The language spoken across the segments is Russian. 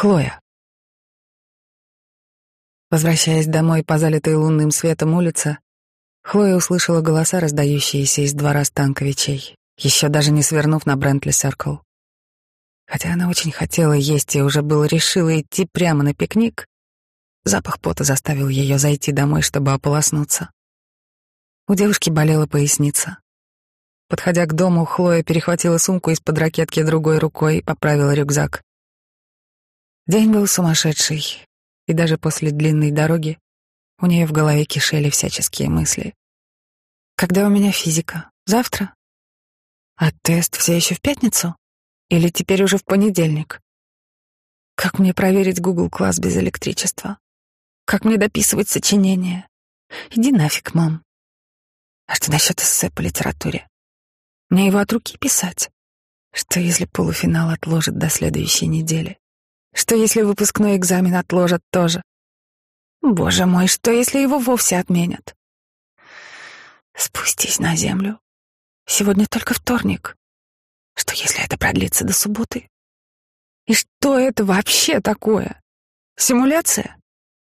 Хлоя. Возвращаясь домой по залитой лунным светом улице, Хлоя услышала голоса, раздающиеся из двора Станковичей, еще даже не свернув на Брентли Серкл. Хотя она очень хотела есть и уже было решила идти прямо на пикник, запах пота заставил ее зайти домой, чтобы ополоснуться. У девушки болела поясница. Подходя к дому, Хлоя перехватила сумку из-под ракетки другой рукой и поправила рюкзак. День был сумасшедший, и даже после длинной дороги у нее в голове кишели всяческие мысли. Когда у меня физика? Завтра? А тест все еще в пятницу? Или теперь уже в понедельник? Как мне проверить Google класс без электричества? Как мне дописывать сочинение? Иди нафиг, мам. А что насчет эссе по литературе? Мне его от руки писать? Что если полуфинал отложат до следующей недели? Что если выпускной экзамен отложат тоже? Боже мой, что если его вовсе отменят? Спустись на землю. Сегодня только вторник. Что если это продлится до субботы? И что это вообще такое? Симуляция?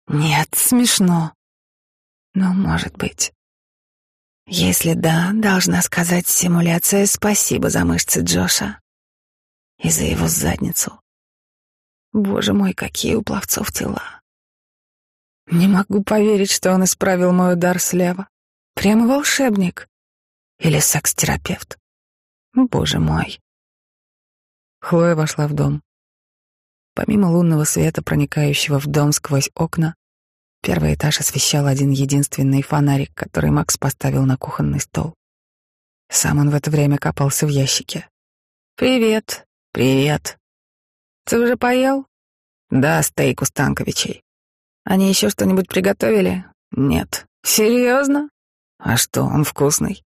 Нет, смешно. Но может быть. Если да, должна сказать симуляция спасибо за мышцы Джоша и за его задницу. Боже мой, какие у пловцов тела. Не могу поверить, что он исправил мой удар слева. Прямо волшебник. Или секс-терапевт. Боже мой. Хлоя вошла в дом. Помимо лунного света, проникающего в дом сквозь окна, первый этаж освещал один единственный фонарик, который Макс поставил на кухонный стол. Сам он в это время копался в ящике. «Привет, привет», ты уже поел? Да, стейк у Станковичей. Они еще что-нибудь приготовили? Нет. Серьезно? А что, он вкусный?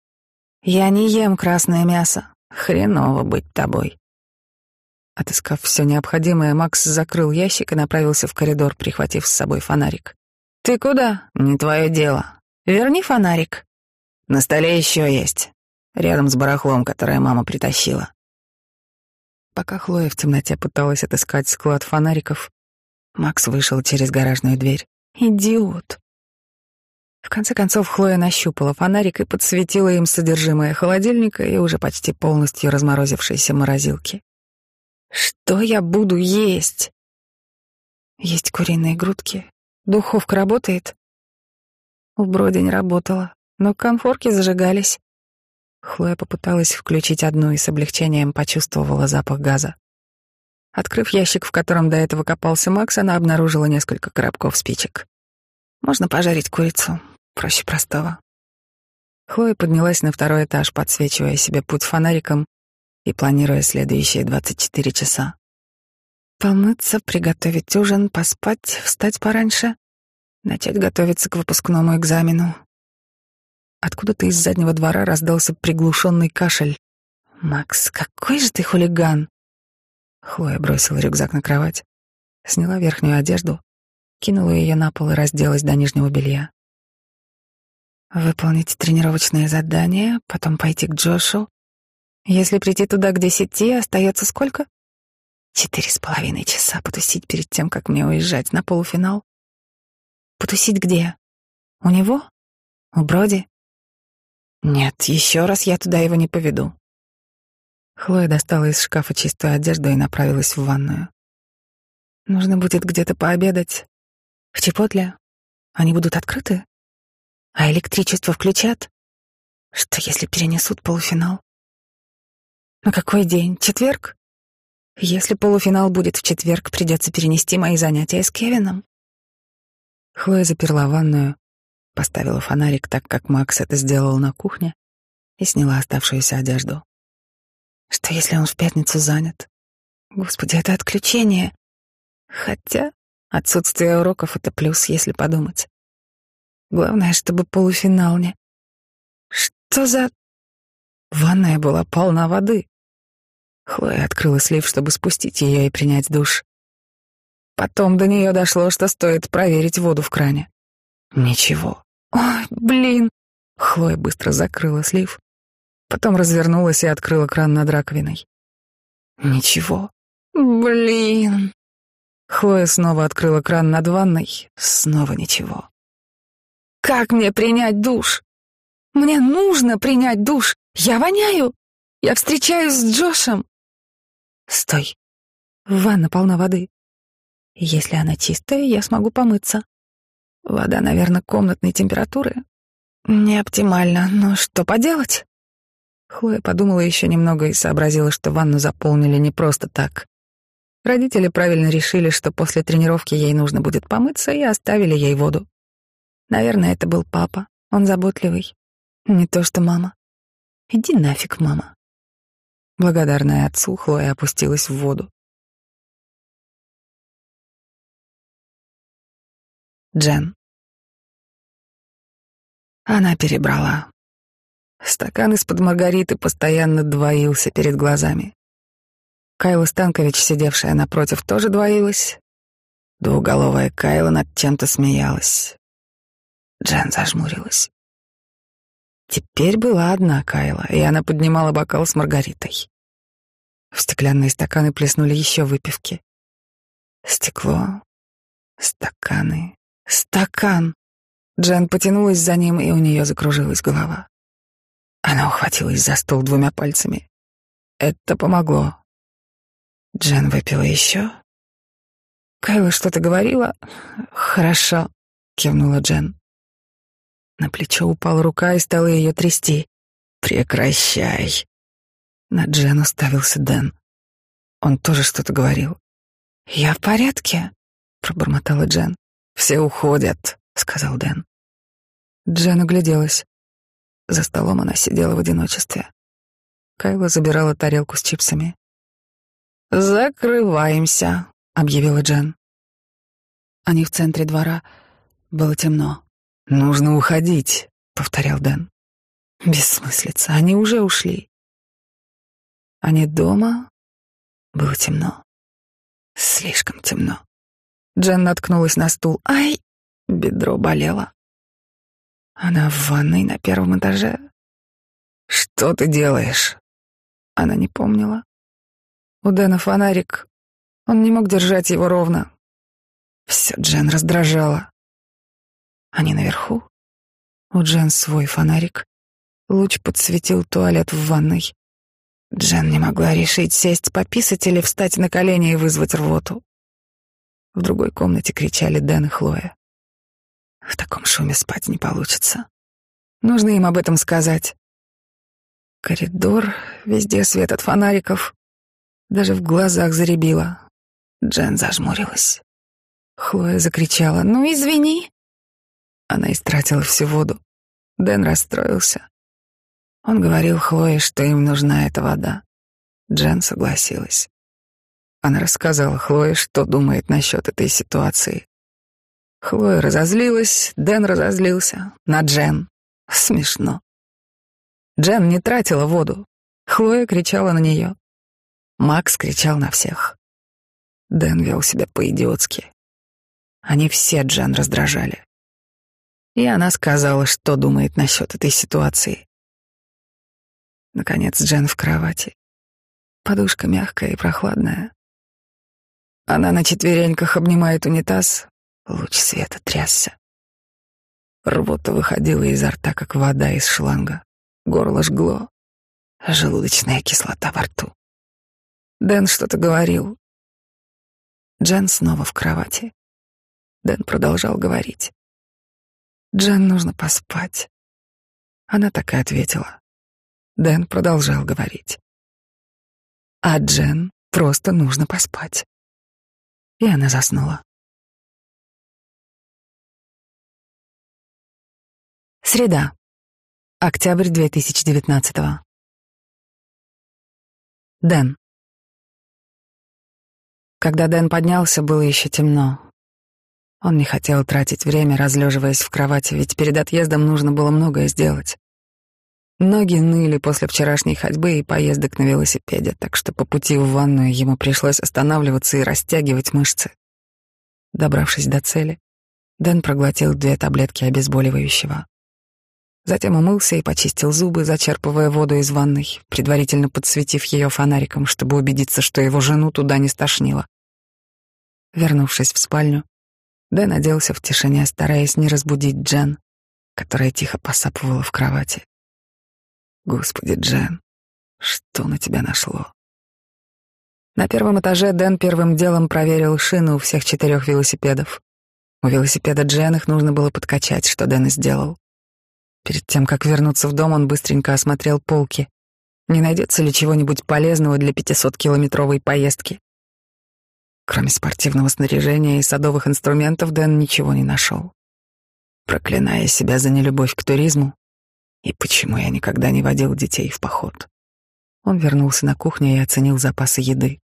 Я не ем красное мясо. Хреново быть тобой. Отыскав все необходимое, Макс закрыл ящик и направился в коридор, прихватив с собой фонарик. «Ты куда?» «Не твое дело. Верни фонарик. На столе еще есть. Рядом с барахлом, которое мама притащила. Пока Хлоя в темноте пыталась отыскать склад фонариков, Макс вышел через гаражную дверь. Идиот. В конце концов Хлоя нащупала фонарик и подсветила им содержимое холодильника и уже почти полностью разморозившейся морозилки. Что я буду есть? Есть куриные грудки. Духовка работает? У Броди не работала, но конфорки зажигались. Хлоя попыталась включить одну и с облегчением почувствовала запах газа. Открыв ящик, в котором до этого копался Макс, она обнаружила несколько коробков спичек. Можно пожарить курицу, проще простого. Хлоя поднялась на второй этаж, подсвечивая себе путь фонариком и планируя следующие 24 часа. Помыться, приготовить ужин, поспать, встать пораньше, начать готовиться к выпускному экзамену, Откуда-то из заднего двора раздался приглушенный кашель. «Макс, какой же ты хулиган!» Хлоя бросила рюкзак на кровать, сняла верхнюю одежду, кинула ее на пол и разделась до нижнего белья. Выполнить тренировочное задание, потом пойти к Джошу. Если прийти туда к десяти, остается сколько? Четыре с половиной часа потусить перед тем, как мне уезжать на полуфинал. Потусить где? У него? У Броди? Нет, еще раз я туда его не поведу. Хлоя достала из шкафа чистую одежду и направилась в ванную. Нужно будет где-то пообедать. В Чепотле. Они будут открыты? А электричество включат? Что, если перенесут полуфинал? На какой день? Четверг? Если полуфинал будет в четверг, придется перенести мои занятия с Кевином. Хлоя заперла ванную, поставила фонарик так, как Макс это сделал на кухне, и сняла оставшуюся одежду. Что если он в пятницу занят? Господи, это отключение. Хотя отсутствие уроков — это плюс, если подумать. Главное, чтобы полуфинал не... Что за... Ванная была полна воды. Хлоя открыла слив, чтобы спустить ее и принять душ. Потом до нее дошло, что стоит проверить воду в кране. Ничего. Ой, блин. Хлоя быстро закрыла слив, потом развернулась и открыла кран над раковиной. Ничего. Блин. Хлоя снова открыла кран над ванной. Снова ничего. «Как мне принять душ? Мне нужно принять душ. Я воняю. Я встречаюсь с Джошем». «Стой. Ванна полна воды. Если она чистая, я смогу помыться. Вода, наверное, комнатной температуры. Не оптимально, но что поделать?» Хлоя подумала еще немного и сообразила, что ванну заполнили не просто так. Родители правильно решили, что после тренировки ей нужно будет помыться, и оставили ей воду. Наверное, это был папа. Он заботливый. Не то что мама. Иди нафиг, мама. Благодарная отцу, Хлоя опустилась в воду. Джен. Она перебрала. Стакан из-под маргариты постоянно двоился перед глазами. Кайла Станкович, сидевшая напротив, тоже двоилась. Двуголовая Кайла над чем-то смеялась. Джен зажмурилась. Теперь была одна Кайла, и она поднимала бокал с маргаритой. В стеклянные стаканы плеснули еще выпивки. Стекло, стаканы, стакан. Джен потянулась за ним, и у нее закружилась голова. Она ухватилась за стол двумя пальцами. Это помогло. Джен выпила еще. Кайла что-то говорила. Хорошо, кивнула Джен. На плечо упала рука и стала ее трясти. Прекращай. На Джен уставился Дэн. Он тоже что-то говорил. Я в порядке, пробормотала Джен. Все уходят, сказал Дэн. Джен огляделась. За столом она сидела в одиночестве. Кайла забирала тарелку с чипсами. «Закрываемся», — объявила Джен. Они в центре двора. Было темно. «Нужно уходить», — повторял Дэн. Бессмыслица, они уже ушли. Они дома. Было темно. Слишком темно. Джен наткнулась на стул. Ай! Бедро болело. Она в ванной на первом этаже. Что ты делаешь? Она не помнила. У Дэна фонарик. Он не мог держать его ровно. Все Джен раздражало. Они наверху. У Джен свой фонарик. Луч подсветил туалет в ванной. Джен не могла решить, сесть пописать или встать на колени и вызвать рвоту. В другой комнате кричали Дэн и Хлоя. В таком шуме спать не получится. Нужно им об этом сказать. Коридор, везде свет от фонариков. Даже в глазах заребило. Джен зажмурилась. Хлоя закричала «Ну, извини!» Она истратила всю воду. Дэн расстроился. Он говорил Хлое, что им нужна эта вода. Джен согласилась. Она рассказала Хлое, что думает насчет этой ситуации. Хлоя разозлилась, Дэн разозлился. На Джен. Смешно. Джен не тратила воду. Хлоя кричала на нее. Макс кричал на всех. Дэн вел себя по-идиотски. Они все Джен раздражали. И она сказала, что думает насчет этой ситуации. Наконец Джен в кровати. Подушка мягкая и прохладная. Она на четвереньках обнимает унитаз. Луч света трясся. Рвота выходила изо рта, как вода из шланга. Горло жгло. Желудочная кислота во рту. Дэн что-то говорил. Джен снова в кровати. Дэн продолжал говорить. Джен нужно поспать. Она так и ответила. Дэн продолжал говорить. А Джен просто нужно поспать. И она заснула. Среда. Октябрь 2019 Дэн. Когда Дэн поднялся, было еще темно. Он не хотел тратить время, разлеживаясь в кровати, ведь перед отъездом нужно было многое сделать. Ноги ныли после вчерашней ходьбы и поездок на велосипеде, так что по пути в ванную ему пришлось останавливаться и растягивать мышцы. Добравшись до цели, Дэн проглотил две таблетки обезболивающего. Затем умылся и почистил зубы, зачерпывая воду из ванной, предварительно подсветив ее фонариком, чтобы убедиться, что его жену туда не стошнило. Вернувшись в спальню, Дэн оделся в тишине, стараясь не разбудить Джен, которая тихо посапывала в кровати. Господи, Джен, что на тебя нашло? На первом этаже Дэн первым делом проверил шины у всех четырех велосипедов. У велосипеда Джен их нужно было подкачать, что Дэн и сделал. Перед тем, как вернуться в дом, он быстренько осмотрел полки. Не найдется ли чего-нибудь полезного для 500-километровой поездки? Кроме спортивного снаряжения и садовых инструментов, Дэн ничего не нашел. Проклиная себя за нелюбовь к туризму и почему я никогда не водил детей в поход. Он вернулся на кухню и оценил запасы еды.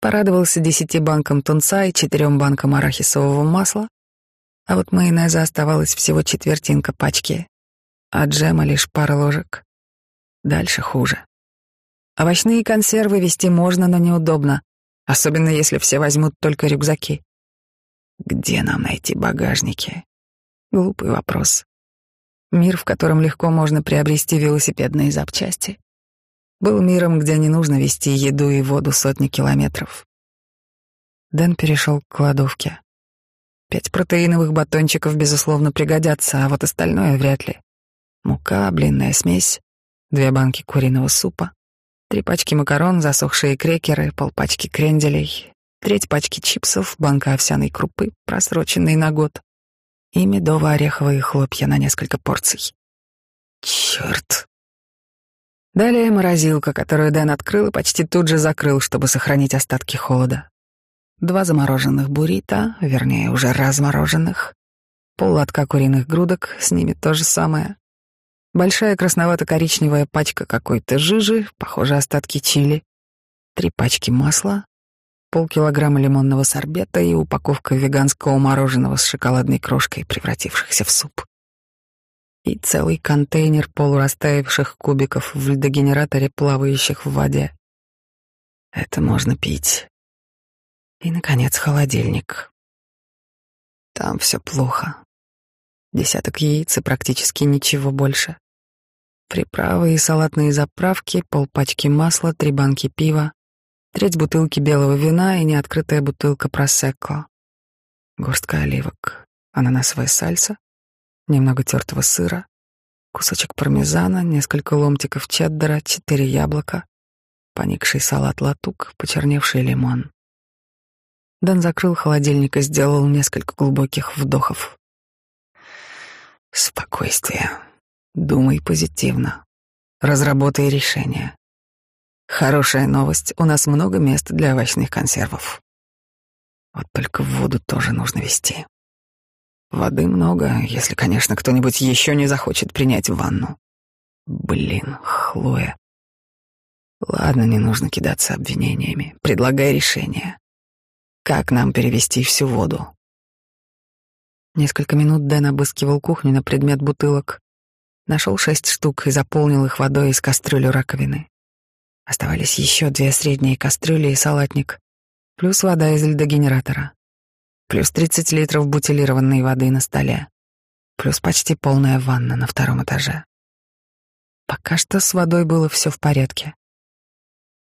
Порадовался десяти банкам тунца и четырем банкам арахисового масла, а вот майонеза оставалась всего четвертинка пачки, а джема лишь пара ложек. Дальше хуже. Овощные консервы вести можно, но неудобно особенно если все возьмут только рюкзаки. Где нам найти багажники? Глупый вопрос. Мир, в котором легко можно приобрести велосипедные запчасти, был миром, где не нужно вести еду и воду сотни километров. Дэн перешел к кладовке. Пять протеиновых батончиков, безусловно, пригодятся, а вот остальное вряд ли. Мука, блинная смесь, две банки куриного супа, Три пачки макарон, засохшие крекеры, полпачки кренделей, треть пачки чипсов, банка овсяной крупы, просроченной на год, и медово-ореховые хлопья на несколько порций. Черт! Далее морозилка, которую Дэн открыл и почти тут же закрыл, чтобы сохранить остатки холода. Два замороженных буррито, вернее, уже размороженных, пол лотка куриных грудок, с ними то же самое, Большая красновато-коричневая пачка какой-то жижи, похоже, остатки чили, три пачки масла, полкилограмма лимонного сорбета и упаковка веганского мороженого с шоколадной крошкой, превратившихся в суп. И целый контейнер полурастаявших кубиков в льдогенераторе, плавающих в воде. Это можно пить. И, наконец, холодильник. Там все плохо. Десяток яиц и практически ничего больше. Приправы и салатные заправки, полпачки масла, три банки пива, треть бутылки белого вина и неоткрытая бутылка просекко. Горстка оливок, ананасовая сальса, немного тертого сыра, кусочек пармезана, несколько ломтиков чеддера, четыре яблока, поникший салат латук, почерневший лимон. Дан закрыл холодильник и сделал несколько глубоких вдохов. Спокойствие. Думай позитивно. Разработай решение. Хорошая новость, у нас много места для овощных консервов. Вот только воду тоже нужно вести. Воды много, если, конечно, кто-нибудь еще не захочет принять ванну. Блин, Хлоя. Ладно, не нужно кидаться обвинениями. Предлагай решение. Как нам перевести всю воду? Несколько минут Дэн обыскивал кухню на предмет бутылок. Нашел шесть штук и заполнил их водой из кастрюли раковины. Оставались еще две средние кастрюли и салатник, плюс вода из льдогенератора, плюс 30 литров бутилированной воды на столе, плюс почти полная ванна на втором этаже. Пока что с водой было все в порядке.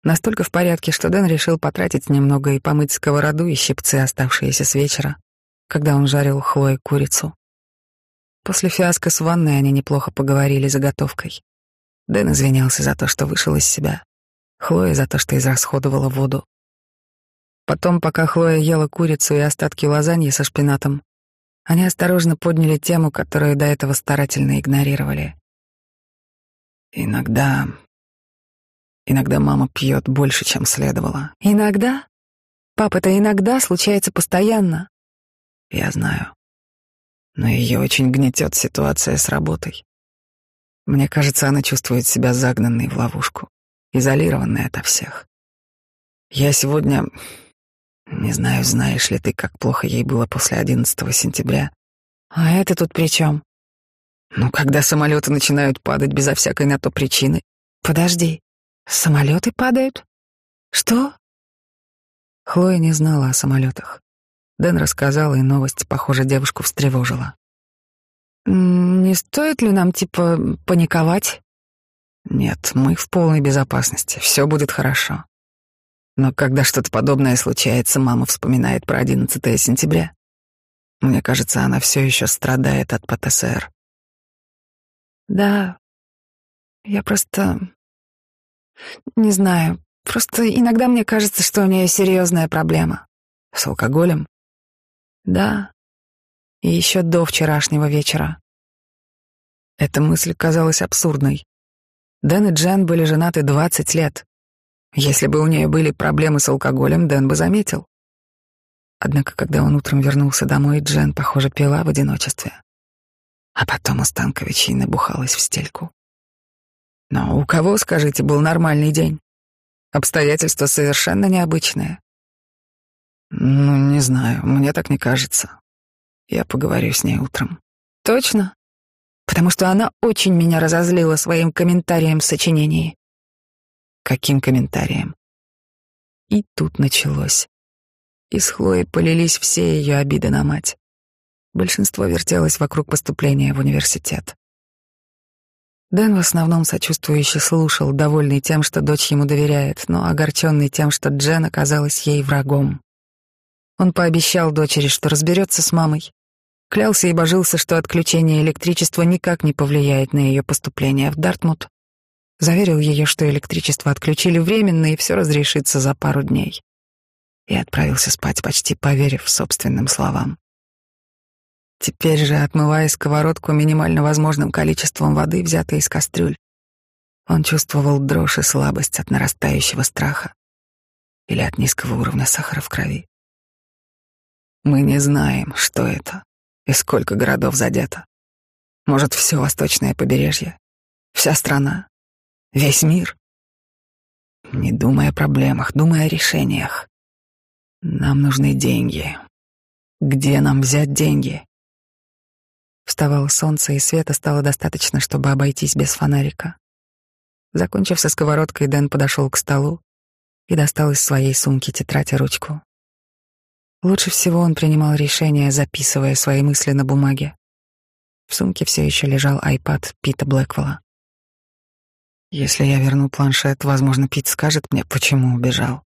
Настолько в порядке, что Дэн решил потратить немного и помыть сковороду и щипцы, оставшиеся с вечера, когда он жарил Хлое курицу. После фиаско с ванной они неплохо поговорили заготовкой. Дэн извинялся за то, что вышел из себя. Хлоя за то, что израсходовала воду. Потом, пока Хлоя ела курицу и остатки лазаньи со шпинатом, они осторожно подняли тему, которую до этого старательно игнорировали. Иногда... Иногда мама пьет больше, чем следовало. Иногда? Пап, это иногда случается постоянно. Я знаю но ее очень гнетет ситуация с работой. Мне кажется, она чувствует себя загнанной в ловушку, изолированной ото всех. Я сегодня... Не знаю, знаешь ли ты, как плохо ей было после 11 сентября. А это тут при чем? Ну, когда самолеты начинают падать безо всякой на то причины. Подожди, самолеты падают? Что? Хлоя не знала о самолетах. Дэн рассказал, и новость, похоже, девушку встревожила. «Не стоит ли нам, типа, паниковать?» «Нет, мы в полной безопасности, все будет хорошо. Но когда что-то подобное случается, мама вспоминает про 11 сентября. Мне кажется, она все еще страдает от ПТСР. Да, я просто... Не знаю, просто иногда мне кажется, что у нее серьезная проблема. С алкоголем? Да, и еще до вчерашнего вечера. Эта мысль казалась абсурдной. Дэн и Джен были женаты 20 лет. Если бы у нее были проблемы с алкоголем, Дэн бы заметил. Однако, когда он утром вернулся домой, Джен, похоже, пила в одиночестве. А потом у Станковичей набухалась в стельку. Но у кого, скажите, был нормальный день? Обстоятельства совершенно необычные. Ну, не знаю, мне так не кажется. Я поговорю с ней утром. Точно? Потому что она очень меня разозлила своим комментарием в сочинении. Каким комментарием? И тут началось. Из Хлои полились все ее обиды на мать. Большинство вертелось вокруг поступления в университет. Дэн в основном сочувствующе слушал, довольный тем, что дочь ему доверяет, но огорченный тем, что Джен оказалась ей врагом. Он пообещал дочери, что разберется с мамой. Клялся и божился, что отключение электричества никак не повлияет на ее поступление в Дартмут. Заверил ее, что электричество отключили временно и все разрешится за пару дней. И отправился спать, почти поверив собственным словам. Теперь же, отмывая сковородку минимально возможным количеством воды, взятой из кастрюль, он чувствовал дрожь и слабость от нарастающего страха или от низкого уровня сахара в крови. Мы не знаем, что это и сколько городов задето. Может, все восточное побережье, вся страна, весь мир. Не думай о проблемах, думай о решениях. Нам нужны деньги. Где нам взять деньги? Вставало солнце, и света стало достаточно, чтобы обойтись без фонарика. Закончив со сковородкой, Дэн подошел к столу и достал из своей сумки тетрадь и ручку. Лучше всего он принимал решения, записывая свои мысли на бумаге. В сумке все еще лежал айпад Пита Блэквелла. Если я верну планшет, возможно, Пит скажет мне, почему убежал.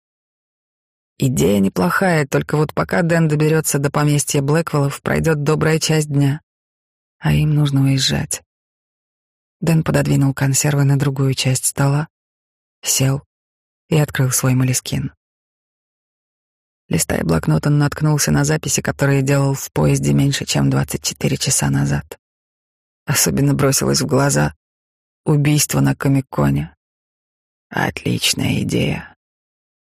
Идея неплохая, только вот пока Дэн доберется до поместья Блэквеллов, пройдет добрая часть дня а им нужно уезжать. Дэн пододвинул консервы на другую часть стола, сел и открыл свой молескин. Листая блокнот, он наткнулся на записи, которые делал в поезде меньше, чем 24 часа назад. Особенно бросилось в глаза убийство на Комиконе. Отличная идея.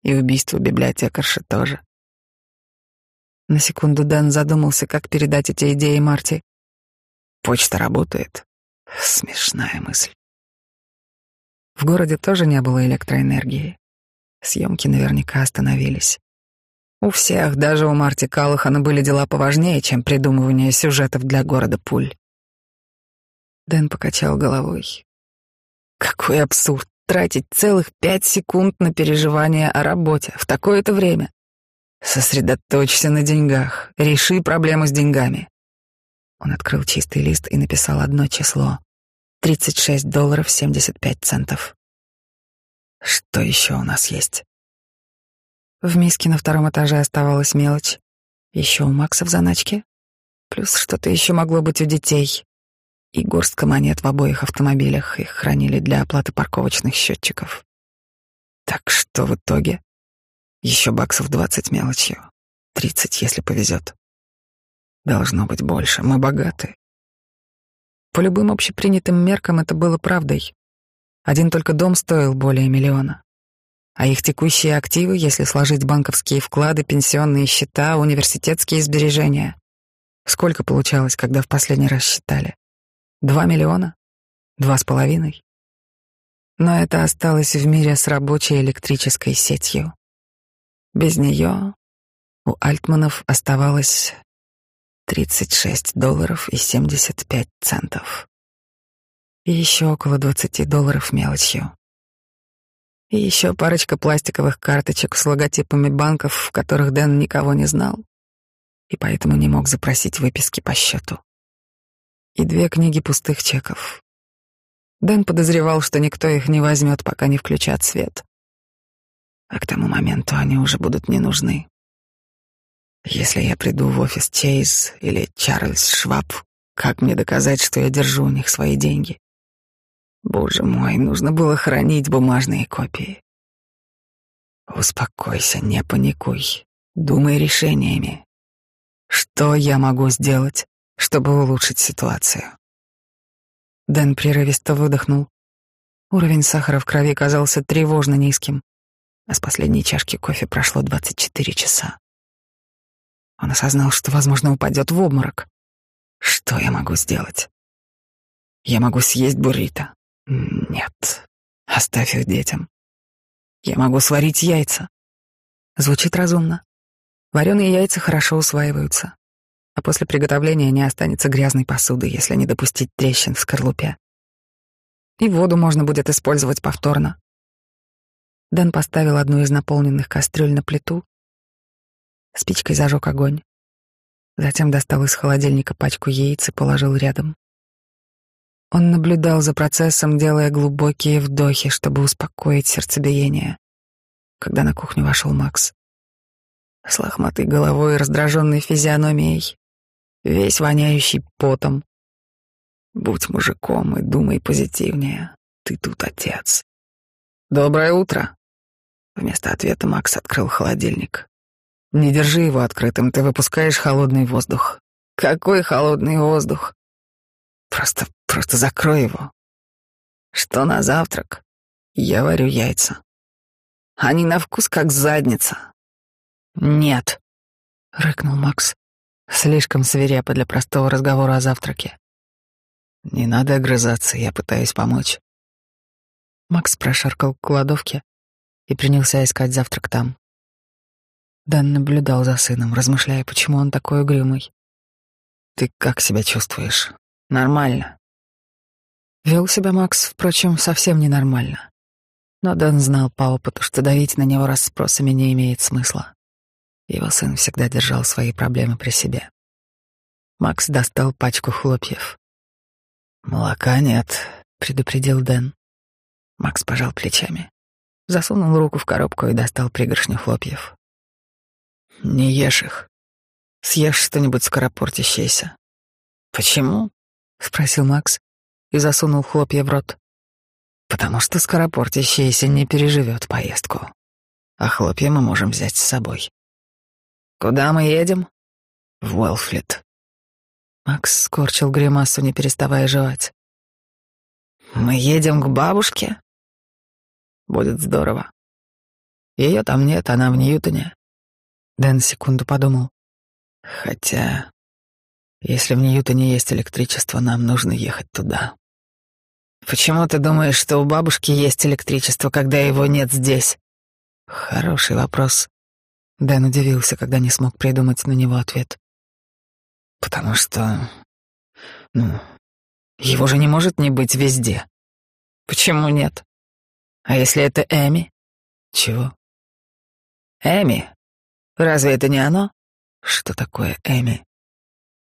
И убийство библиотекарши тоже. На секунду Дэн задумался, как передать эти идеи Марти, Почта работает. Смешная мысль. В городе тоже не было электроэнергии. Съемки наверняка остановились. У всех, даже у Марти Каллахана, были дела поважнее, чем придумывание сюжетов для города пуль. Дэн покачал головой. Какой абсурд тратить целых пять секунд на переживания о работе в такое-то время. Сосредоточься на деньгах, реши проблему с деньгами. Он открыл чистый лист и написал одно число. 36 долларов 75 центов. Что еще у нас есть? В миске на втором этаже оставалась мелочь. Еще у Макса в заначке. Плюс что-то еще могло быть у детей. И горстка монет в обоих автомобилях. Их хранили для оплаты парковочных счетчиков. Так что в итоге? Еще баксов двадцать мелочью. Тридцать, если повезет. Должно быть больше. Мы богаты. По любым общепринятым меркам это было правдой. Один только дом стоил более миллиона. А их текущие активы, если сложить банковские вклады, пенсионные счета, университетские сбережения. Сколько получалось, когда в последний раз считали? Два миллиона? Два с половиной? Но это осталось в мире с рабочей электрической сетью. Без нее у Альтманов оставалось 36 долларов и 75 центов. И еще около 20 долларов мелочью. И еще парочка пластиковых карточек с логотипами банков, в которых Дэн никого не знал, и поэтому не мог запросить выписки по счету. И две книги пустых чеков. Дэн подозревал, что никто их не возьмет, пока не включат свет. А к тому моменту они уже будут не нужны. Если я приду в офис Чейз или Чарльз Шваб, как мне доказать, что я держу у них свои деньги? Боже мой, нужно было хранить бумажные копии. Успокойся, не паникуй. Думай решениями. Что я могу сделать, чтобы улучшить ситуацию? Дэн прерывисто выдохнул. Уровень сахара в крови казался тревожно низким, а с последней чашки кофе прошло 24 часа. Он осознал, что, возможно, упадет в обморок. Что я могу сделать? Я могу съесть буррито. Нет, оставь их детям. Я могу сварить яйца. Звучит разумно. Вареные яйца хорошо усваиваются, а после приготовления не останется грязной посуды, если не допустить трещин в скорлупе. И воду можно будет использовать повторно. Дэн поставил одну из наполненных кастрюль на плиту, спичкой зажег огонь, затем достал из холодильника пачку яиц и положил рядом. Он наблюдал за процессом, делая глубокие вдохи, чтобы успокоить сердцебиение. Когда на кухню вошел Макс. С лохматой головой и раздраженной физиономией, весь воняющий потом. Будь мужиком и думай позитивнее. Ты тут отец. Доброе утро. Вместо ответа Макс открыл холодильник. Не держи его открытым, ты выпускаешь холодный воздух. Какой холодный воздух? Просто, просто закрой его. Что на завтрак? Я варю яйца. Они на вкус как задница. Нет, рыкнул Макс, слишком свирепо для простого разговора о завтраке. Не надо огрызаться, я пытаюсь помочь. Макс прошаркал к кладовке и принялся искать завтрак там. Дан наблюдал за сыном, размышляя, почему он такой угрюмый. «Ты как себя чувствуешь?» Нормально. Вел себя Макс, впрочем, совсем ненормально. Но Дэн знал по опыту, что давить на него расспросами не имеет смысла. Его сын всегда держал свои проблемы при себе. Макс достал пачку хлопьев. «Молока нет», — предупредил Дэн. Макс пожал плечами, засунул руку в коробку и достал пригоршню хлопьев. «Не ешь их. Съешь что-нибудь скоропортящееся». «Почему?» — спросил Макс и засунул хлопья в рот. «Потому что скоропортящаяся не переживет поездку, а хлопья мы можем взять с собой». «Куда мы едем?» «В Уэлфлит». Макс скорчил гримасу, не переставая жевать. «Мы едем к бабушке?» «Будет здорово. Ее там нет, она в Ньютоне». Дэн секунду подумал. «Хотя если в Ньютоне есть электричество, нам нужно ехать туда. Почему ты думаешь, что у бабушки есть электричество, когда его нет здесь? Хороший вопрос. Дэн удивился, когда не смог придумать на него ответ. Потому что... Ну, его же не может не быть везде. Почему нет? А если это Эми? Чего? Эми? Разве это не оно? Что такое Эми?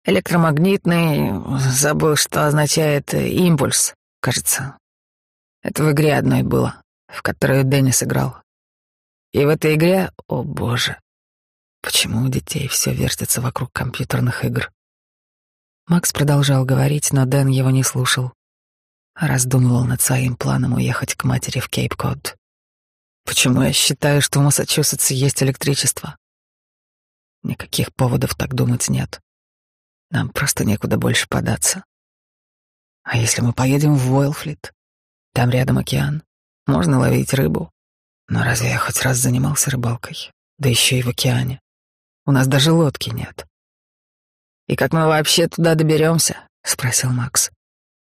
Электромагнитный, забыл, что означает импульс, кажется. Это в игре одной было, в которую Деннис играл. И в этой игре, о боже, почему у детей все вертится вокруг компьютерных игр? Макс продолжал говорить, но Дэн его не слушал. Раздумывал над своим планом уехать к матери в Кейп-Код. Почему я считаю, что в Массачусетсе есть электричество? Никаких поводов так думать нет. Нам просто некуда больше податься. А если мы поедем в Уэлфлит? Там рядом океан. Можно ловить рыбу. Но разве я хоть раз занимался рыбалкой? Да еще и в океане. У нас даже лодки нет. И как мы вообще туда доберемся? спросил Макс.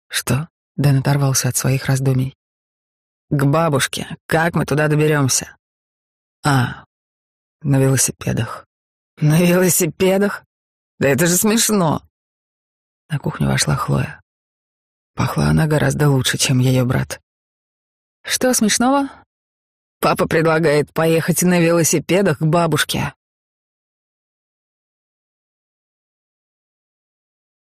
Что? Дэн оторвался от своих раздумий. К бабушке. Как мы туда доберемся? А, на велосипедах. На велосипедах? Да это же смешно. На кухню вошла Хлоя. Пахла она гораздо лучше, чем ее брат. Что смешного? Папа предлагает поехать на велосипедах к бабушке.